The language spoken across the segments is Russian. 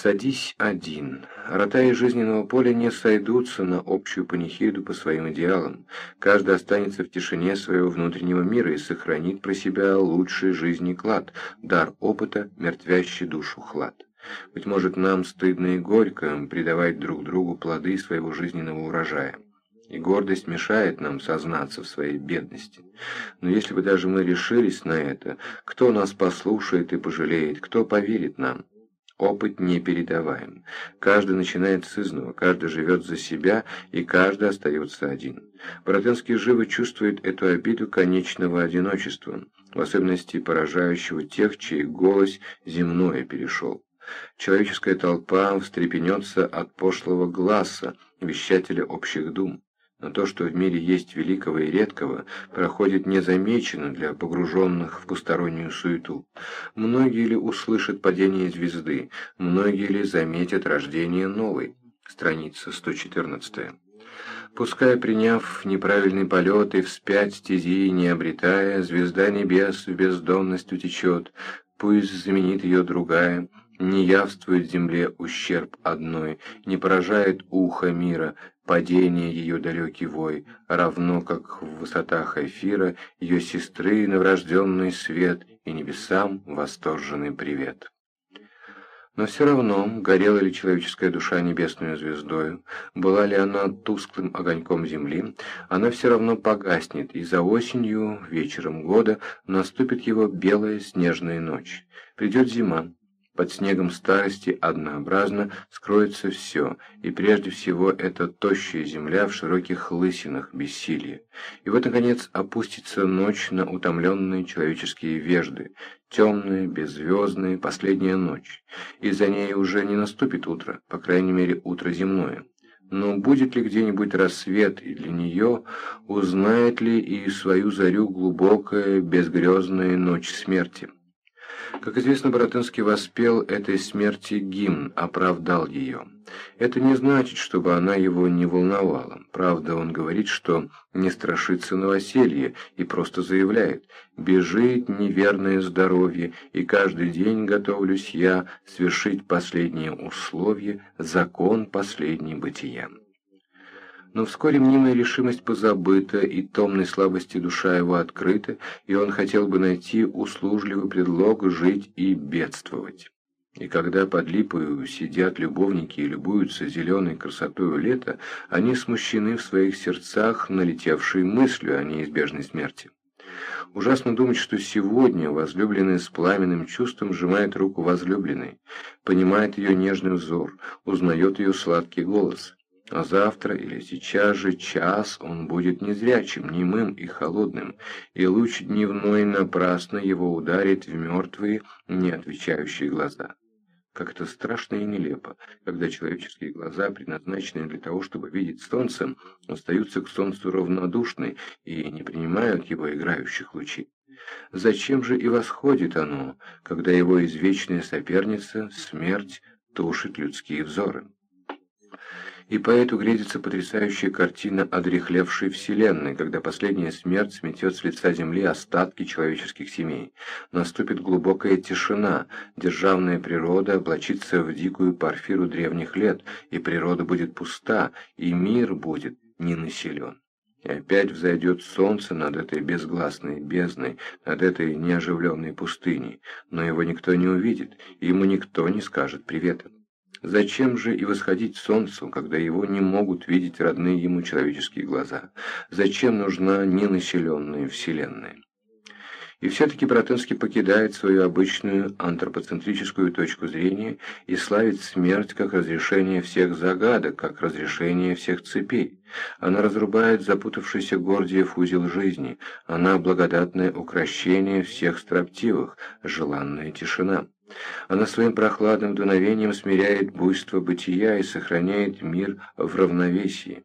Садись один. Рота жизненного поля не сойдутся на общую панихиду по своим идеалам. Каждый останется в тишине своего внутреннего мира и сохранит про себя лучший жизни клад, дар опыта, мертвящий душу хлад. Быть может, нам стыдно и горько предавать друг другу плоды своего жизненного урожая. И гордость мешает нам сознаться в своей бедности. Но если бы даже мы решились на это, кто нас послушает и пожалеет, кто поверит нам? Опыт не передаваем. Каждый начинает с изного, каждый живет за себя, и каждый остается один. Боротынский живо чувствует эту обиду конечного одиночества, в особенности поражающего тех, чей голос земное перешел. Человеческая толпа встрепенется от пошлого глаза, вещателя общих дум. Но то, что в мире есть великого и редкого, проходит незамеченно для погруженных в постороннюю суету. Многие ли услышат падение звезды, многие ли заметят рождение новой? Страница 114. Пускай, приняв неправильный полет и вспять стези не обретая, звезда небес в бездонность утечет, пусть заменит ее другая, не явствует земле ущерб одной, не поражает ухо мира, падение ее далекий вой, равно как в высотах эфира ее сестры новорожденный свет и небесам восторженный привет. Но все равно, горела ли человеческая душа небесную звездою, была ли она тусклым огоньком земли, она все равно погаснет, и за осенью, вечером года, наступит его белая снежная ночь. Придет зима, под снегом старости однообразно скроется все, и прежде всего эта тощая земля в широких лысинах бессилия. И вот, наконец, опустится ночь на утомленные человеческие вежды, темная, беззвездная, последняя ночь, и за ней уже не наступит утро, по крайней мере, утро земное. Но будет ли где-нибудь рассвет и для нее, узнает ли и свою зарю глубокая, безгрезная ночь смерти? Как известно, Боротынский воспел этой смерти гимн, оправдал ее. Это не значит, чтобы она его не волновала. Правда, он говорит, что не страшится новоселье и просто заявляет «Бежит неверное здоровье, и каждый день готовлюсь я свершить последнее условие, закон последний бытия». Но вскоре мнимая решимость позабыта, и томной слабости душа его открыта, и он хотел бы найти услужливый предлог жить и бедствовать. И когда под липою сидят любовники и любуются зеленой красотою лета, они смущены в своих сердцах налетевшей мыслью о неизбежной смерти. Ужасно думать, что сегодня возлюбленный с пламенным чувством сжимает руку возлюбленной, понимает ее нежный взор, узнает ее сладкий голос. А завтра или сейчас же час он будет незрячим, немым и холодным, и луч дневной напрасно его ударит в мертвые, не отвечающие глаза. Как это страшно и нелепо, когда человеческие глаза, предназначенные для того, чтобы видеть солнце, остаются к солнцу равнодушны и не принимают его играющих лучей. Зачем же и восходит оно, когда его извечная соперница, смерть, тушит людские взоры? И поэту грезится потрясающая картина одрехлевшей вселенной, когда последняя смерть сметет с лица земли остатки человеческих семей. Наступит глубокая тишина, державная природа облачится в дикую парфиру древних лет, и природа будет пуста, и мир будет не населен. И опять взойдет солнце над этой безгласной бездной, над этой неоживленной пустыней, но его никто не увидит, ему никто не скажет привета. Зачем же и восходить солнцу, когда его не могут видеть родные ему человеческие глаза? Зачем нужна ненаселенная вселенная? И все-таки Братынский покидает свою обычную антропоцентрическую точку зрения и славит смерть как разрешение всех загадок, как разрешение всех цепей. Она разрубает запутавшийся Гордиев узел жизни, она благодатное укращение всех строптивых, желанная тишина. Она своим прохладным дуновением смиряет буйство бытия и сохраняет мир в равновесии.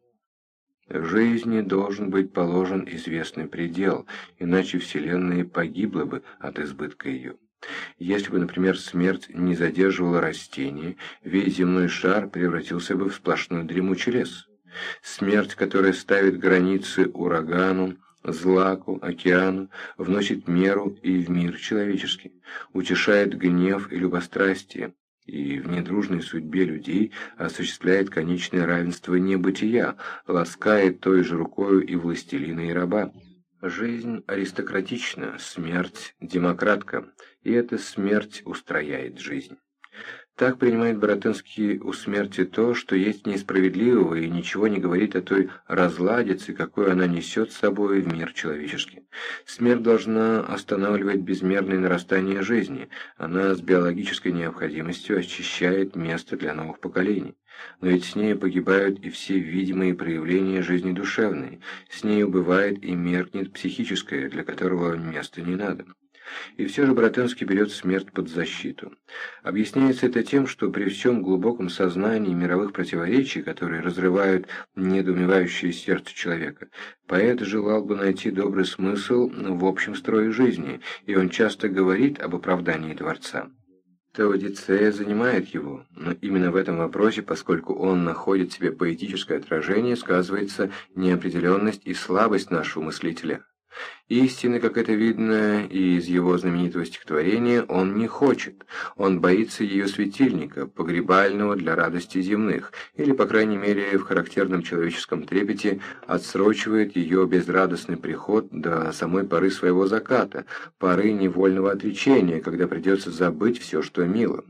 В жизни должен быть положен известный предел, иначе Вселенная погибла бы от избытка ее. Если бы, например, смерть не задерживала растения, весь земной шар превратился бы в сплошной дремучий лес. Смерть, которая ставит границы урагану, злаку, океану, вносит меру и в мир человеческий, утешает гнев и любострастие, и в недружной судьбе людей осуществляет конечное равенство небытия, ласкает той же рукою и властелина, и раба. Жизнь аристократична, смерть демократка, и эта смерть устрояет жизнь. Так принимает Боротынский у смерти то, что есть несправедливого и ничего не говорит о той разладице, какую она несет с собой в мир человеческий. Смерть должна останавливать безмерное нарастание жизни, она с биологической необходимостью очищает место для новых поколений. Но ведь с ней погибают и все видимые проявления жизни душевной, с ней убывает и меркнет психическое, для которого места не надо. И все же Братенский берет смерть под защиту. Объясняется это тем, что при всем глубоком сознании мировых противоречий, которые разрывают недоумевающее сердце человека, поэт желал бы найти добрый смысл в общем строе жизни, и он часто говорит об оправдании Творца. Теодицея занимает его, но именно в этом вопросе, поскольку он находит в себе поэтическое отражение, сказывается неопределенность и слабость нашего мыслителя. Истины, как это видно и из его знаменитого стихотворения, он не хочет. Он боится ее светильника, погребального для радости земных, или, по крайней мере, в характерном человеческом трепете отсрочивает ее безрадостный приход до самой поры своего заката, поры невольного отречения, когда придется забыть все, что мило.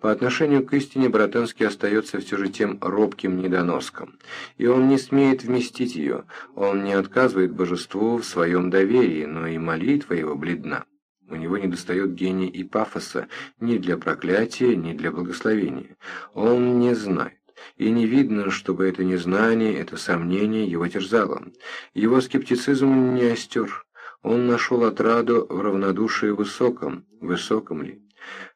По отношению к истине Братенский остается все же тем робким недоноском, и он не смеет вместить ее, он не отказывает божеству в своем доверии, но и молитва его бледна. У него недостает гения и пафоса ни для проклятия, ни для благословения. Он не знает. И не видно, чтобы это незнание, это сомнение его терзало. Его скептицизм не остер. Он нашел отраду в равнодушии высоком, высоком ли.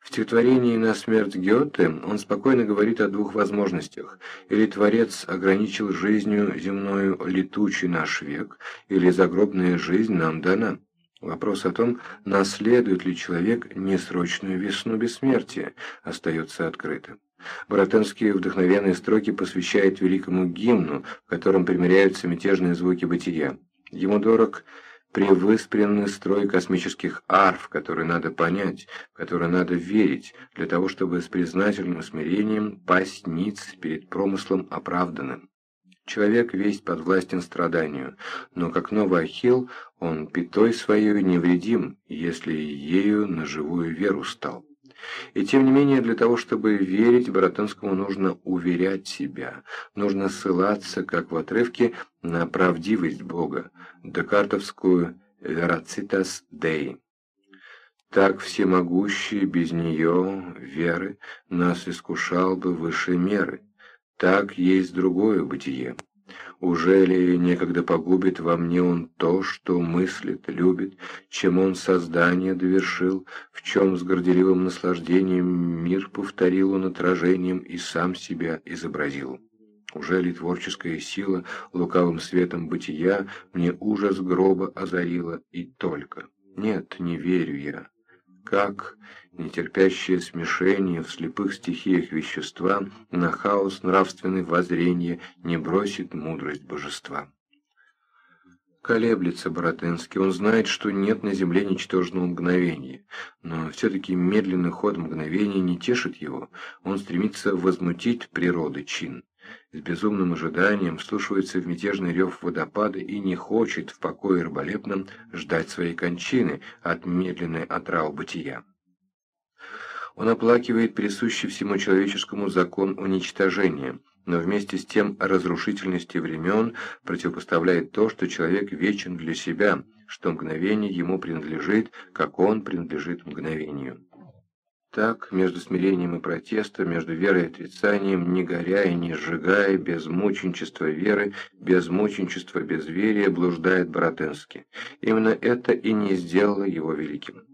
В стихотворении «На смерть Гёте» он спокойно говорит о двух возможностях. Или Творец ограничил жизнью земную летучий наш век, или загробная жизнь нам дана. Вопрос о том, наследует ли человек несрочную весну бессмертия, остается открытым. Боротенский вдохновенные строки посвящает великому гимну, в котором примиряются мятежные звуки бытия. Ему дорог превыспренный строй космических арф, который надо понять, в который надо верить, для того, чтобы с признательным смирением пасть ниц перед промыслом оправданным. Человек весь подвластен страданию, но как новый Ахилл, он пятой своей невредим, если ею на живую веру стал. И тем не менее, для того, чтобы верить, Боротынскому нужно уверять себя, нужно ссылаться, как в отрывке, на правдивость Бога, декартовскую «veracitas Dei». Так всемогущий без нее, веры, нас искушал бы выше меры. Так есть другое бытие. Уже ли некогда погубит во мне он то, что мыслит, любит, чем он создание довершил, в чем с горделивым наслаждением мир повторил он отражением и сам себя изобразил? Уже ли творческая сила лукавым светом бытия мне ужас гроба озарила и только? Нет, не верю я как нетерпящее смешение в слепых стихиях вещества на хаос нравственной воззрения не бросит мудрость божества. Колеблется Боротынский, он знает, что нет на земле ничтожного мгновения, но все-таки медленный ход мгновения не тешит его, он стремится возмутить природы чин с безумным ожиданием вслушивается в мятежный рев водопада и не хочет в покое раболепном ждать своей кончины от медленной отрав бытия. Он оплакивает присущий всему человеческому закон уничтожения, но вместе с тем разрушительности времен противопоставляет то, что человек вечен для себя, что мгновение ему принадлежит, как он принадлежит мгновению. Так, между смирением и протестом, между верой и отрицанием, не горя и не сжигая, без мученичества веры, без мученичества безверия, блуждает Боротенский. Именно это и не сделало его великим.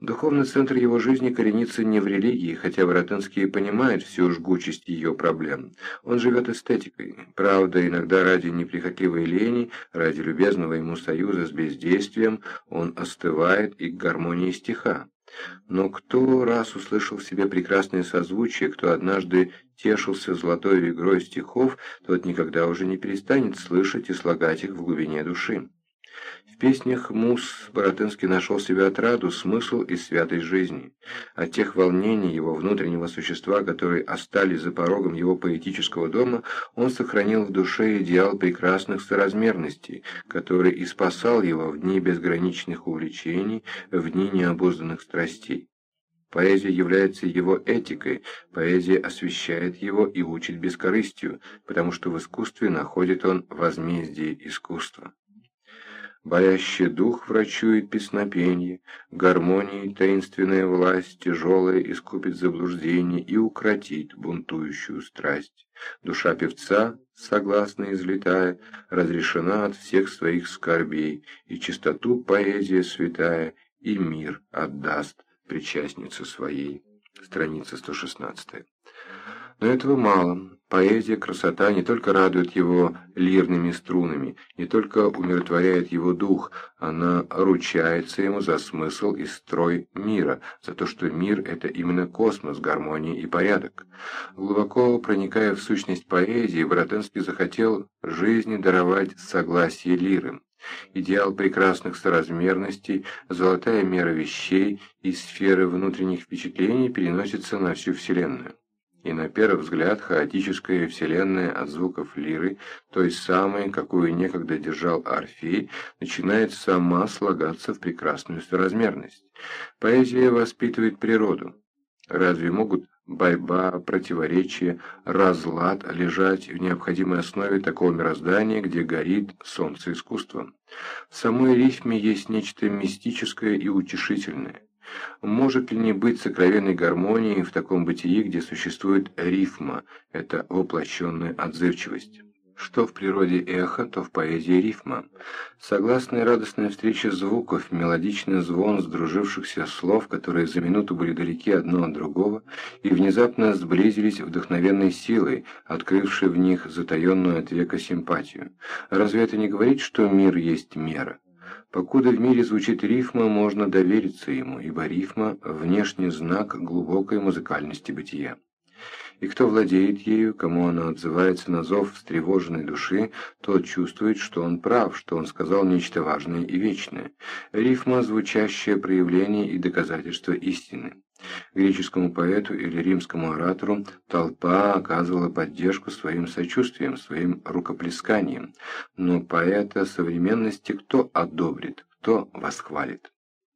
Духовный центр его жизни коренится не в религии, хотя Воротынский понимает всю жгучесть ее проблем. Он живет эстетикой. Правда, иногда ради неприхотливой лени, ради любезного ему союза с бездействием, он остывает и к гармонии стиха. Но кто раз услышал в себе прекрасное созвучие, кто однажды тешился золотой игрой стихов, тот никогда уже не перестанет слышать и слагать их в глубине души. В песнях Мус Боротынский нашел себе отраду, смысл и святость жизни. От тех волнений его внутреннего существа, которые остались за порогом его поэтического дома, он сохранил в душе идеал прекрасных соразмерностей, который и спасал его в дни безграничных увлечений, в дни необузданных страстей. Поэзия является его этикой, поэзия освещает его и учит бескорыстию, потому что в искусстве находит он возмездие искусства. Боящий дух врачует песнопенье, гармонии таинственная власть тяжелая искупит заблуждение и укротит бунтующую страсть. Душа певца, согласно излетая, разрешена от всех своих скорбей, и чистоту поэзия святая и мир отдаст причастнице своей. Страница 116. Но этого мало. Поэзия, красота не только радует его лирными струнами, не только умиротворяет его дух, она ручается ему за смысл и строй мира, за то, что мир – это именно космос, гармония и порядок. Глубоко проникая в сущность поэзии, Боротенский захотел жизни даровать согласие лиры. Идеал прекрасных соразмерностей, золотая мера вещей и сферы внутренних впечатлений переносится на всю Вселенную и на первый взгляд хаотическая вселенная от звуков лиры, той самой, какую некогда держал Орфей, начинает сама слагаться в прекрасную соразмерность. Поэзия воспитывает природу. Разве могут борьба, противоречие, разлад лежать в необходимой основе такого мироздания, где горит солнце искусства? В самой рифме есть нечто мистическое и утешительное. Может ли не быть сокровенной гармонии в таком бытии, где существует рифма, это воплощенная отзывчивость? Что в природе эхо, то в поэзии рифма. Согласная радостная встреча звуков, мелодичный звон сдружившихся слов, которые за минуту были далеки одно от другого, и внезапно сблизились вдохновенной силой, открывшей в них затаенную от века симпатию. Разве это не говорит, что мир есть мера? Покуда в мире звучит рифма, можно довериться ему, ибо рифма – внешний знак глубокой музыкальности бытия. И кто владеет ею, кому она отзывается на зов встревоженной души, тот чувствует, что он прав, что он сказал нечто важное и вечное. Рифма – звучащее проявление и доказательство истины. Греческому поэту или римскому оратору толпа оказывала поддержку своим сочувствием, своим рукоплесканием, но поэта современности кто одобрит, кто восхвалит?